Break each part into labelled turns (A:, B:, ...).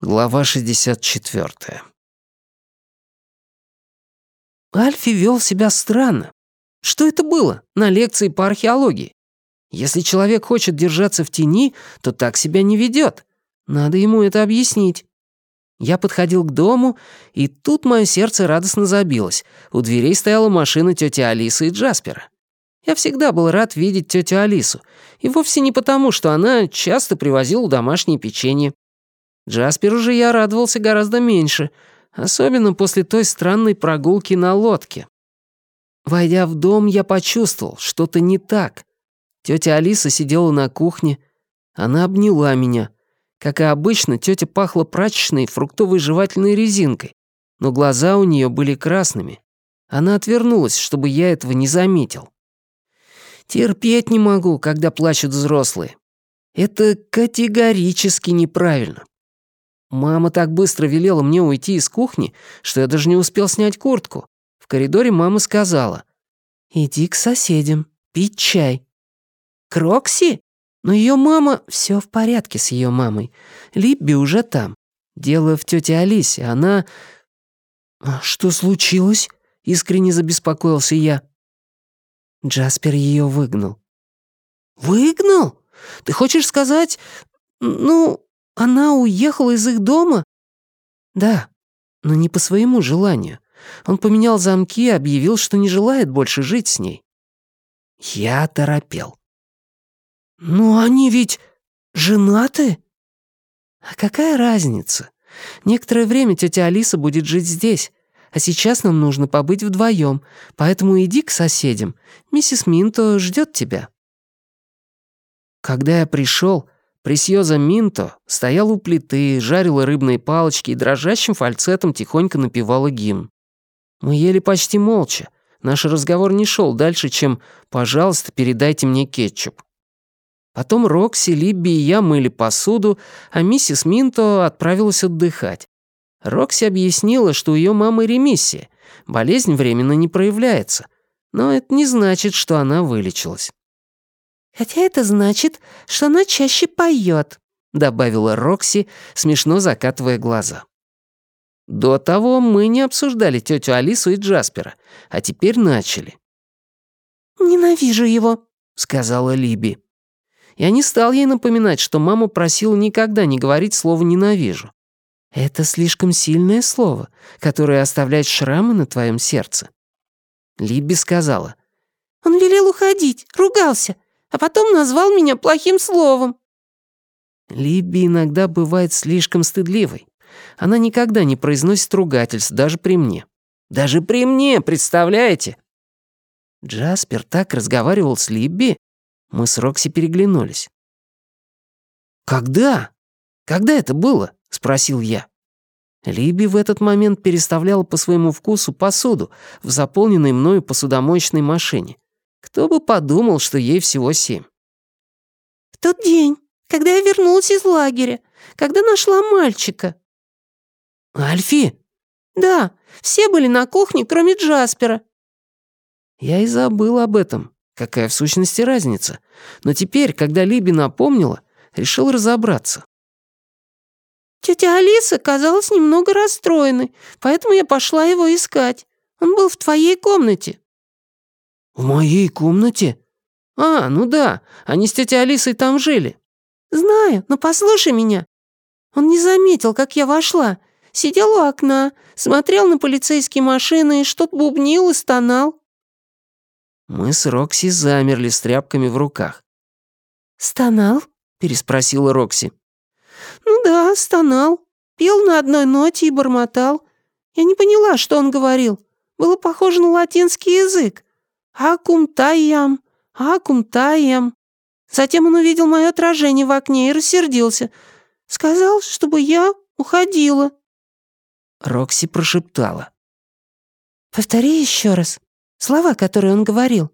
A: Глава 64. Альфи вел себя странно. Что это было на лекции по археологии? Если человек хочет держаться в тени, то так себя не ведет. Надо ему это объяснить. Я подходил к дому, и тут мое сердце радостно забилось. У дверей стояла машина тети Алисы и Джаспера. Я всегда был рад видеть тетю Алису, и вовсе не потому, что она часто привозила домашнее печенье. Джасперу же я радовался гораздо меньше, особенно после той странной прогулки на лодке. Войдя в дом, я почувствовал, что-то не так. Тетя Алиса сидела на кухне. Она обняла меня. Как и обычно, тетя пахла прачечной фруктовой жевательной резинкой, но глаза у нее были красными. Она отвернулась, чтобы я этого не заметил. Терпеть не могу, когда плачут взрослые. Это категорически неправильно. Мама так быстро велела мне уйти из кухни, что я даже не успел снять куртку. В коридоре мама сказала, «Иди к соседям, пить чай». «К Рокси?» Но ее мама... все в порядке с ее мамой. Либби уже там. Дело в тете Алисе, она... «А что случилось?» — искренне забеспокоился я. Джаспер ее выгнал. «Выгнал? Ты хочешь сказать... Ну, она уехала из их дома? Да, но не по своему желанию. Он поменял замки и объявил, что не желает больше жить с ней. Я торопел. «Ну они ведь женаты?» «А какая разница? Некоторое время тетя Алиса будет жить здесь, а сейчас нам нужно побыть вдвоем, поэтому иди к соседям. Миссис Минто ждет тебя». Когда я пришел, Пресьоза Минто стояла у плиты, жарила рыбные палочки и дрожащим фальцетом тихонько напевала гимн. Мы ели почти молча. Наш разговор не шел дальше, чем «пожалуйста, передайте мне кетчуп». Потом Рокси, Либби и я мыли посуду, а миссис Минто отправилась отдыхать. Рокси объяснила, что у ее мамы ремиссия, болезнь временно не проявляется, но это не значит, что она вылечилась. «Хотя это значит, что она чаще поет», — добавила Рокси, смешно закатывая глаза. До того мы не обсуждали тетю Алису и Джаспера, а теперь начали.
B: «Ненавижу его», —
A: сказала Либи. Я не стал ей напоминать, что мама просила никогда не говорить слово «ненавижу». Это слишком сильное слово, которое оставляет шрамы на твоем сердце. Либи сказала.
B: «Он велел уходить, ругался а потом назвал меня плохим словом».
A: Либби иногда бывает слишком стыдливой. Она никогда не произносит ругательств, даже при мне. Даже при мне, представляете? Джаспер так разговаривал с Либби. Мы с Рокси переглянулись. «Когда? Когда это было?» — спросил я. Либи в этот момент переставляла по своему вкусу посуду в заполненной мною посудомоечной машине. Кто бы подумал, что ей всего семь.
B: «В тот день, когда я вернулась из лагеря, когда нашла мальчика».
A: «Альфи?»
B: «Да, все были на кухне, кроме Джаспера».
A: Я и забыл об этом. Какая в сущности разница? Но теперь, когда Либи напомнила, решил разобраться.
B: Тетя Алиса казалась немного расстроенной, поэтому я пошла его искать. Он был в твоей комнате.
A: «В моей комнате?» «А, ну да, они с тетей Алисой там жили».
B: «Знаю, но послушай меня. Он не заметил, как я вошла. Сидел у окна, смотрел на полицейские машины и что-то бубнил и стонал».
A: Мы с Рокси замерли с тряпками в руках.
B: «Стонал?»
A: — переспросила Рокси.
B: «Ну да, стонал. Пел на одной ноте и бормотал. Я не поняла, что он говорил. Было похоже на латинский язык. «Акум таям, акум таям». Затем он увидел мое отражение в окне и рассердился. Сказал, чтобы я уходила.
A: Рокси прошептала.
B: «Повтори еще раз слова, которые он говорил».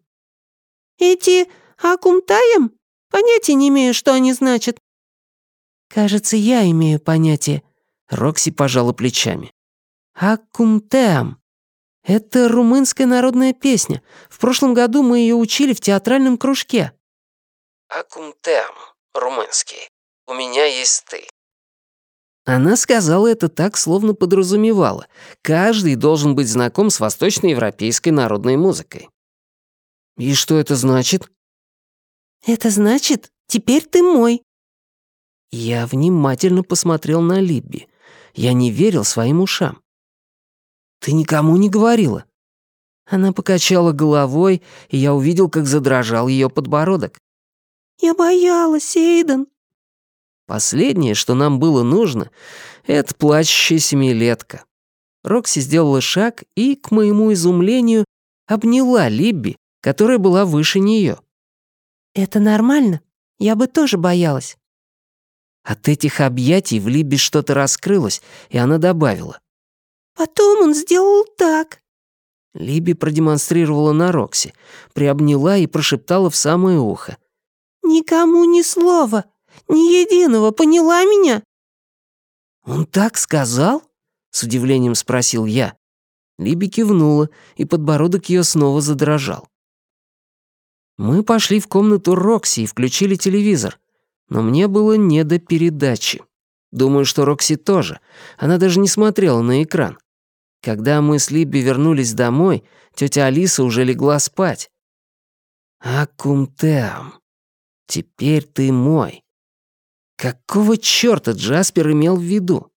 B: «Эти акум таям? Понятия не имею, что они значат».
A: «Кажется, я имею понятие». Рокси пожала плечами. «Акум теам. «Это румынская народная песня. В прошлом году мы ее учили в театральном кружке». «Акум тем, румынский. У меня есть ты». Она сказала это так, словно подразумевала. Каждый должен быть знаком с восточноевропейской народной музыкой. «И что это значит?»
B: «Это значит, теперь ты мой».
A: Я внимательно посмотрел на Либби. Я не верил своим ушам. «Ты никому не говорила?» Она покачала головой, и я увидел, как задрожал ее подбородок.
B: «Я боялась, Эйден».
A: Последнее, что нам было нужно, — это плачущая семилетка. Рокси сделала шаг и, к моему изумлению, обняла Либби, которая была выше нее.
B: «Это нормально? Я бы тоже боялась».
A: От этих объятий в Либби что-то раскрылось, и она добавила.
B: «Потом он сделал так».
A: Либи продемонстрировала на Рокси, приобняла и прошептала в самое ухо.
B: «Никому ни слова, ни единого, поняла меня?»
A: «Он так сказал?» — с удивлением спросил я. Либи кивнула, и подбородок ее снова задрожал. Мы пошли в комнату Рокси и включили телевизор, но мне было не до передачи. Думаю, что Рокси тоже. Она даже не смотрела на экран. Когда мы с Либби вернулись домой, тетя Алиса уже легла спать. «Акумтеам, теперь ты мой». Какого чёрта Джаспер имел в виду?